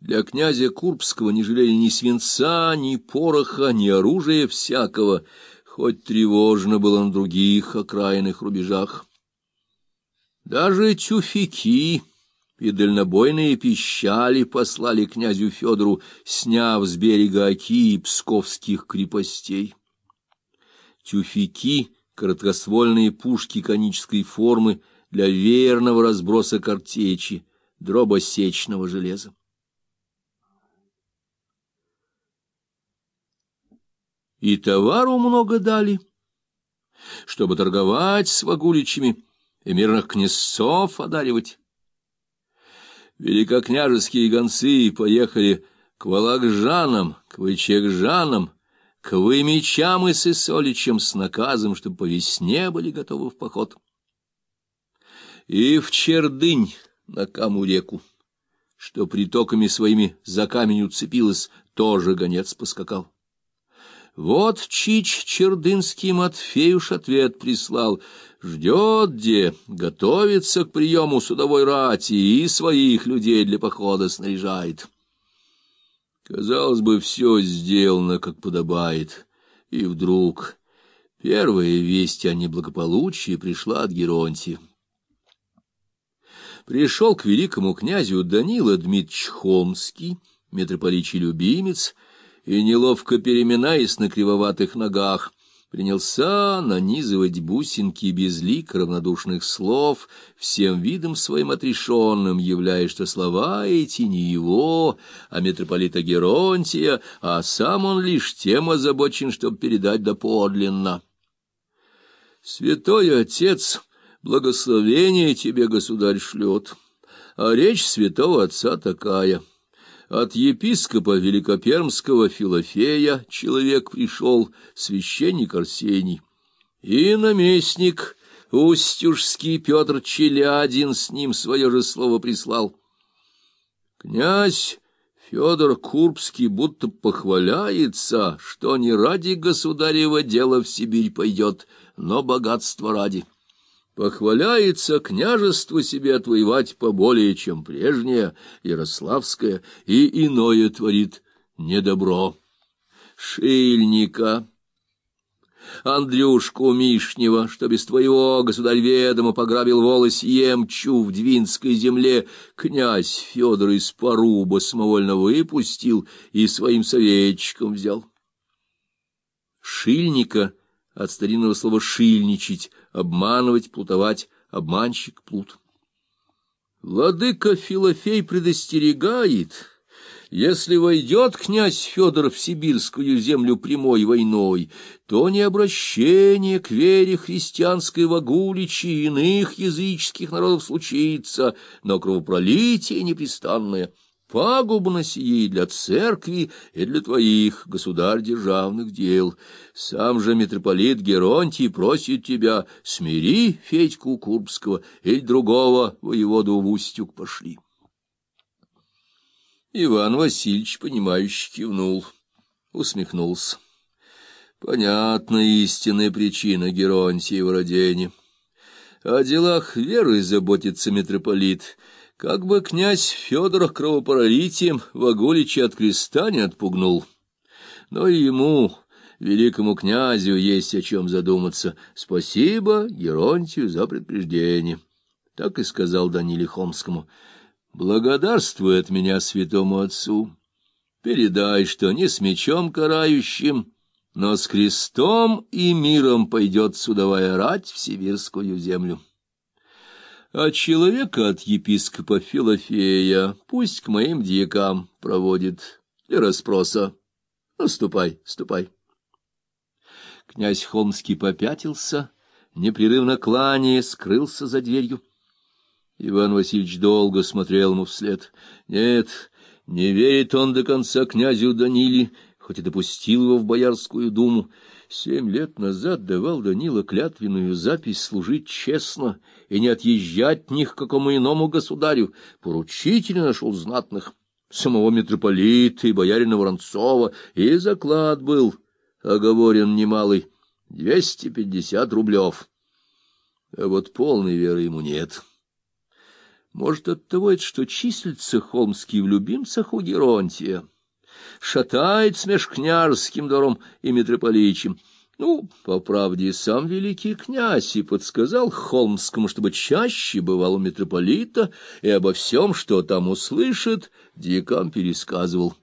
Для князя Курбского не жалели ни свинца, ни пороха, ни оружия всякого, хоть тревожно было на других окраинных рубежах. Даже тюфяки и дальнобойные пищали послали князю Федору, сняв с берега Оки псковских крепостей. Тюфяки — короткоствольные пушки конической формы для верного разброса картечи, дробосечного железа. И товару много дали, чтобы торговать с вагуличами и мирных князцов одаривать. Великокняжеские гонцы поехали к Вологжанам, к Вычегжанам, к Вымечам и Сысоличам с наказом, чтобы по весне были готовы в поход. И в Чердынь на Каму-реку, что притоками своими за камень уцепилась, тоже гонец поскакал. Вот Чич Чердынский Матфеюш ответ прислал. Ждет где, готовится к приему судовой рати и своих людей для похода снаряжает. Казалось бы, все сделано, как подобает. И вдруг первая весть о неблагополучии пришла от Геронтия. Пришел к великому князю Данила Дмитрич Холмский, митрополичий любимец, и, неловко переминаясь на кривоватых ногах, принялся нанизывать бусинки безлик равнодушных слов, всем видом своим отрешенным, являя, что слова эти не его, а митрополита Геронтия, а сам он лишь тем озабочен, чтобы передать доподлинно. «Святой Отец, благословение тебе, государь, шлет, а речь святого Отца такая». От епископа Великопермского Филофея человек пришел, священник Арсений, и наместник Устюжский Петр Челядин с ним свое же слово прислал. Князь Федор Курбский будто похваляется, что не ради государева дела в Сибирь пойдет, но богатство ради. Похваляется княжество себе отвоевать поболее, чем прежнее, Ярославское, и иное творит недобро. Шильника, Андрюшку Мишнева, что без твоего, государь ведомо, пограбил волос емчу в Двинской земле, князь Федор из Поруба самовольно выпустил и своим советчиком взял. Шильника от старинного слова «шильничать», обманывать, плутовать, обманщик, плут. Владыка Филофей предостерегает, если войдет князь Федор в сибирскую землю прямой войной, то не обращение к вере христианской вагуличи и иных языческих народов случится, но кровопролитие непрестанное — Пагубно сие и для церкви, и для твоих, государь, державных дел. Сам же митрополит Геронтий просит тебя, смири Федьку Курбского или другого воеводу в Устюг пошли. Иван Васильевич, понимающе кивнул, усмехнулся. Понятна истинная причина Геронтия в родении. О делах веры заботится митрополит — как бы князь Федор кровопролитием Вагулича от креста не отпугнул. Но и ему, великому князю, есть о чем задуматься. Спасибо Геронтию за предупреждение. Так и сказал Даниле Хомскому. Благодарствуй от меня святому отцу. Передай, что не с мечом карающим, но с крестом и миром пойдет судовая рать в сибирскую землю а человека от епископа Филофея пусть к моим дьякам проводит для расспроса. Ну, ступай, ступай. Князь Холмский попятился, непрерывно кланяя, скрылся за дверью. Иван Васильевич долго смотрел ему вслед. Нет, не верит он до конца князю Даниле, хоть и допустил его в Боярскую думу. Семь лет назад давал Данила клятвенную запись служить честно и не отъезжать ни к какому иному государю. Поручителя нашел знатных, самого митрополита и боярина Воронцова, и заклад был оговорен немалый — двести пятьдесят рублев. А вот полной веры ему нет. Может, от того это, что числится Холмский в любимцах у Геронтия, шатает смеж княжеским двором и митрополичем. Ну, по правде, сам великий князь и подсказал Холмскому, чтобы чаще бывал у митрополита и обо всем, что там услышит, дикам пересказывал.